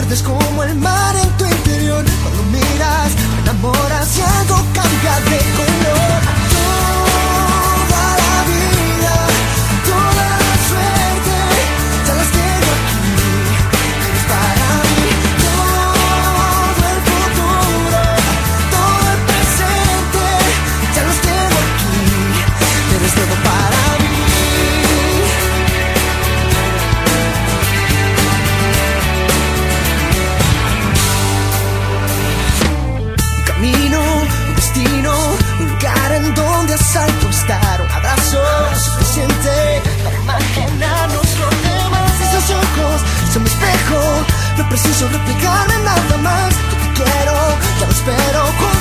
perdes como el mar en tu interior. Cuando miras, me enamoro preciso replicarme nada más. Yo te quiero, ya lo espero.